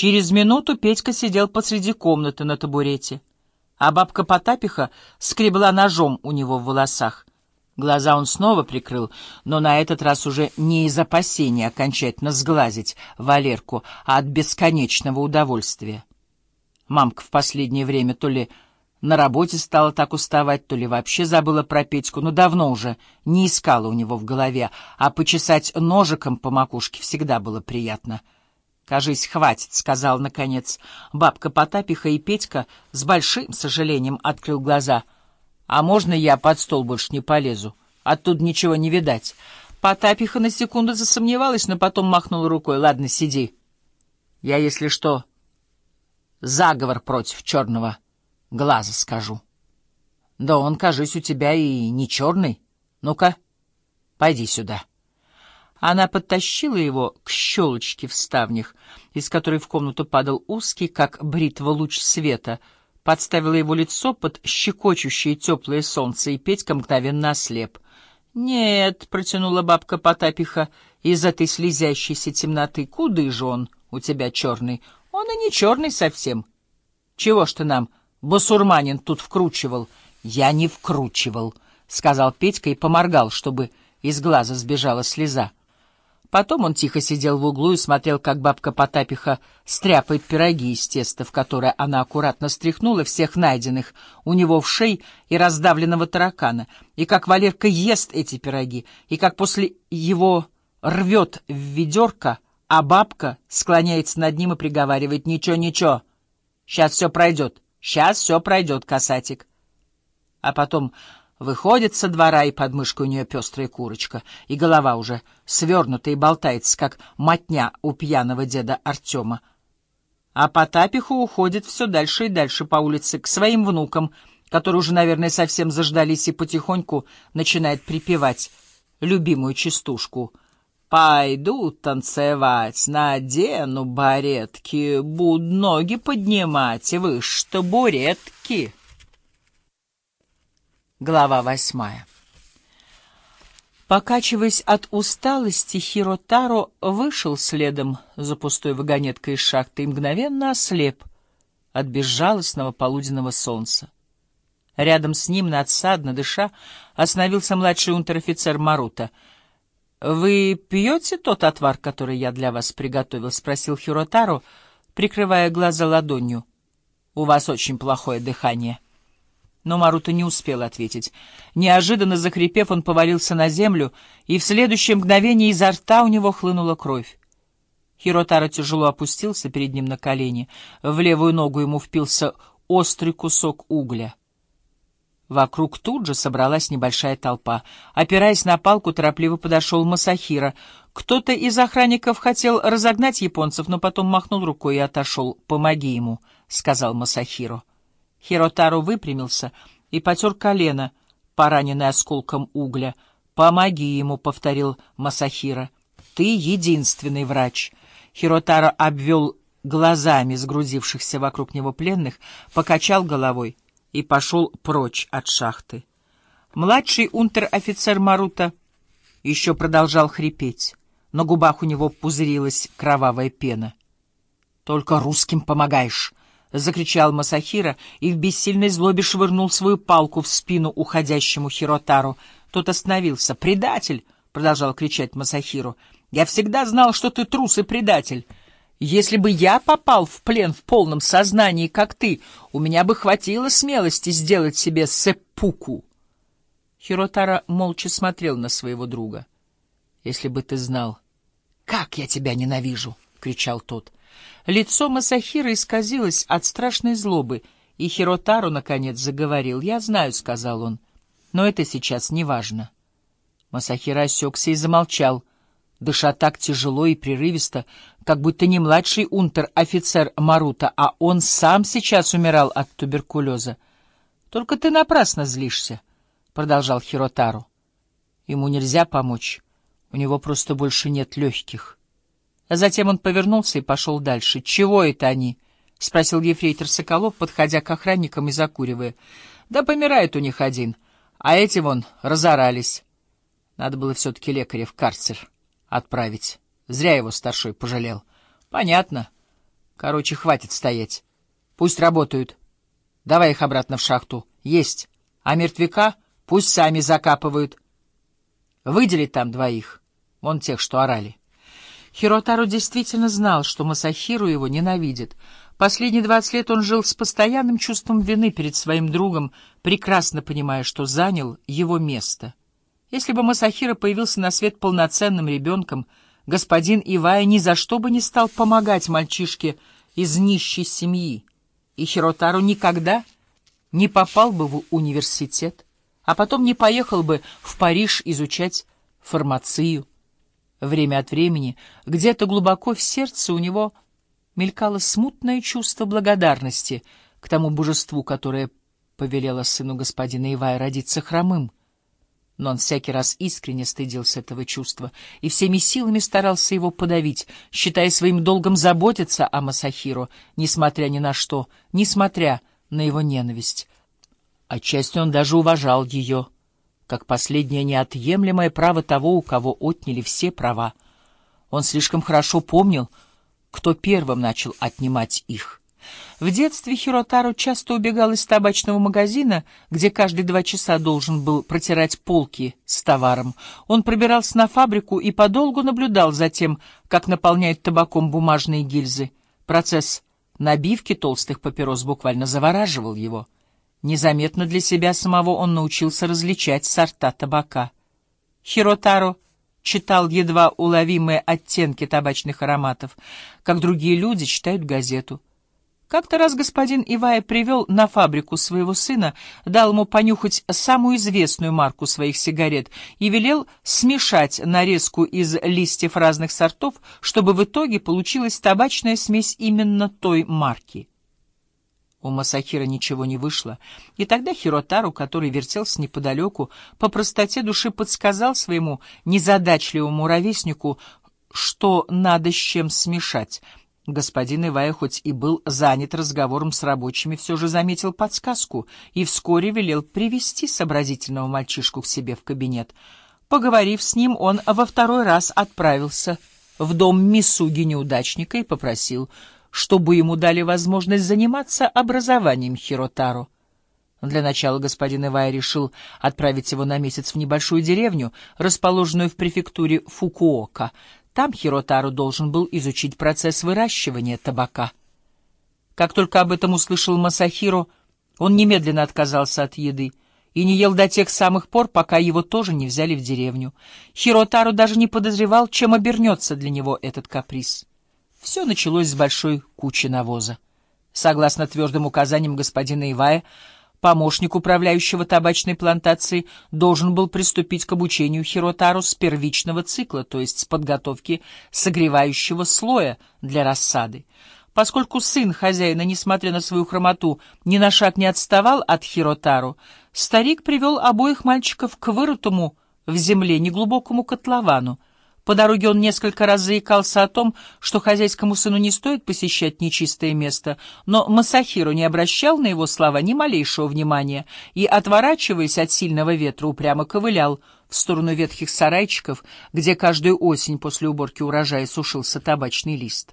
Через минуту Петька сидел посреди комнаты на табурете, а бабка Потапиха скребла ножом у него в волосах. Глаза он снова прикрыл, но на этот раз уже не из опасения окончательно сглазить Валерку, а от бесконечного удовольствия. Мамка в последнее время то ли на работе стала так уставать, то ли вообще забыла про Петьку, но давно уже не искала у него в голове, а почесать ножиком по макушке всегда было приятно. «Кажись, хватит», — сказал, наконец. Бабка Потапиха и Петька с большим сожалением открыл глаза. «А можно я под стол больше не полезу? Оттуда ничего не видать». Потапиха на секунду засомневалась, но потом махнула рукой. «Ладно, сиди. Я, если что, заговор против черного» глаза скажу. Да он, кажись, у тебя и не черный. Ну-ка, пойди сюда. Она подтащила его к щелочке в ставнях, из которой в комнату падал узкий, как бритва луч света, подставила его лицо под щекочущее теплое солнце, и Петька мгновенно ослеп. — Нет, — протянула бабка Потапиха из этой слезящейся темноты, — куды же он у тебя черный? Он и не черный совсем. Чего ж ты нам Басурманин тут вкручивал. Я не вкручивал, — сказал Петька и поморгал, чтобы из глаза сбежала слеза. Потом он тихо сидел в углу и смотрел, как бабка Потапиха стряпает пироги из теста, в которое она аккуратно стряхнула всех найденных у него в шей и раздавленного таракана, и как Валерка ест эти пироги, и как после его рвет в ведерко, а бабка склоняется над ним и приговаривает «Ничего, ничего, сейчас все пройдет». Сейчас все пройдет, касатик. А потом выходит со двора, и под мышкой у нее пестрая курочка, и голова уже свернута и болтается, как мотня у пьяного деда Артема. А Потапиху уходит все дальше и дальше по улице к своим внукам, которые уже, наверное, совсем заждались и потихоньку начинает припевать любимую частушку — Пойду танцевать, надену баретки, буду ноги поднимать выше табуретки. Глава восьмая Покачиваясь от усталости, Хиротаро вышел следом за пустой вагонеткой из шахты и мгновенно ослеп от безжалостного полуденного солнца. Рядом с ним, надсадно дыша, остановился младший унтер-офицер Марута — «Вы пьете тот отвар, который я для вас приготовил?» — спросил Хиротару, прикрывая глаза ладонью. «У вас очень плохое дыхание». Но Маруто не успел ответить. Неожиданно захрипев, он повалился на землю, и в следующее мгновение изо рта у него хлынула кровь. Хиротара тяжело опустился перед ним на колени. В левую ногу ему впился острый кусок угля. Вокруг тут же собралась небольшая толпа. Опираясь на палку, торопливо подошел Масахира. Кто-то из охранников хотел разогнать японцев, но потом махнул рукой и отошел. «Помоги ему», — сказал Масахиро. Хиротару выпрямился и потер колено, пораненное осколком угля. «Помоги ему», — повторил Масахира. «Ты единственный врач». Хиротаро обвел глазами сгрузившихся вокруг него пленных, покачал головой — и пошел прочь от шахты. Младший унтер-офицер Марута еще продолжал хрипеть. На губах у него пузырилась кровавая пена. «Только русским помогаешь!» — закричал Масахира и в бессильной злобе швырнул свою палку в спину уходящему Хиротару. Тот остановился. «Предатель!» — продолжал кричать Масахиру. «Я всегда знал, что ты трус и предатель!» Если бы я попал в плен в полном сознании, как ты, у меня бы хватило смелости сделать себе сеппуку. Хиротара молча смотрел на своего друга. — Если бы ты знал, как я тебя ненавижу! — кричал тот. Лицо Масахира исказилось от страшной злобы, и Хиротару, наконец, заговорил. — Я знаю, — сказал он, — но это сейчас не важно. Масахира осекся и замолчал — дыша так тяжело и прерывисто, как будто не младший унтер-офицер Марута, а он сам сейчас умирал от туберкулеза. — Только ты напрасно злишься, — продолжал Хиротару. — Ему нельзя помочь, у него просто больше нет легких. А затем он повернулся и пошел дальше. — Чего это они? — спросил ефрейтор Соколов, подходя к охранникам и закуривая. — Да помирает у них один, а эти вон разорались. Надо было все-таки лекаря в карцер отправить. Зря его старшой пожалел. Понятно. Короче, хватит стоять. Пусть работают. Давай их обратно в шахту. Есть. А мертвяка пусть сами закапывают. Выделить там двоих. Вон тех, что орали. Хиротару действительно знал, что Масахиру его ненавидит. Последние двадцать лет он жил с постоянным чувством вины перед своим другом, прекрасно понимая, что занял его место. Если бы Масахира появился на свет полноценным ребенком, господин Ивая ни за что бы не стал помогать мальчишке из нищей семьи, и Хиротару никогда не попал бы в университет, а потом не поехал бы в Париж изучать фармацию. Время от времени где-то глубоко в сердце у него мелькало смутное чувство благодарности к тому божеству, которое повелело сыну господина Ивая родиться хромым. Но он всякий раз искренне стыдился этого чувства и всеми силами старался его подавить, считая своим долгом заботиться о Масахиро, несмотря ни на что, несмотря на его ненависть. Отчасти он даже уважал ее, как последнее неотъемлемое право того, у кого отняли все права. Он слишком хорошо помнил, кто первым начал отнимать их. В детстве Хиротару часто убегал из табачного магазина, где каждые два часа должен был протирать полки с товаром. Он пробирался на фабрику и подолгу наблюдал за тем, как наполняют табаком бумажные гильзы. Процесс набивки толстых папирос буквально завораживал его. Незаметно для себя самого он научился различать сорта табака. Хиротару читал едва уловимые оттенки табачных ароматов, как другие люди читают газету — как-то раз господин Ивая привел на фабрику своего сына, дал ему понюхать самую известную марку своих сигарет и велел смешать нарезку из листьев разных сортов, чтобы в итоге получилась табачная смесь именно той марки. У Масахира ничего не вышло, и тогда Хиротару, который вертелся неподалеку, по простоте души подсказал своему незадачливому ровеснику, что надо с чем смешать — Господин Ивая, хоть и был занят разговором с рабочими, все же заметил подсказку и вскоре велел привести сообразительного мальчишку к себе в кабинет. Поговорив с ним, он во второй раз отправился в дом Мисуги-неудачника и попросил, чтобы ему дали возможность заниматься образованием Хиротаро. Для начала господин Ивай решил отправить его на месяц в небольшую деревню, расположенную в префектуре Фукуока. Там Хиротару должен был изучить процесс выращивания табака. Как только об этом услышал Масахиро, он немедленно отказался от еды и не ел до тех самых пор, пока его тоже не взяли в деревню. Хиротару даже не подозревал, чем обернется для него этот каприз. Все началось с большой кучи навоза. Согласно твердым указаниям господина Ивая, Помощник управляющего табачной плантацией должен был приступить к обучению Хиротару с первичного цикла, то есть с подготовки согревающего слоя для рассады. Поскольку сын хозяина, несмотря на свою хромоту, ни на шаг не отставал от Хиротару, старик привел обоих мальчиков к вырытому в земле неглубокому котловану, по дороге он несколько раз заикался о том, что хозяйскому сыну не стоит посещать нечистое место, но Масахиру не обращал на его слова ни малейшего внимания и, отворачиваясь от сильного ветра, упрямо ковылял в сторону ветхих сарайчиков, где каждую осень после уборки урожая сушился табачный лист.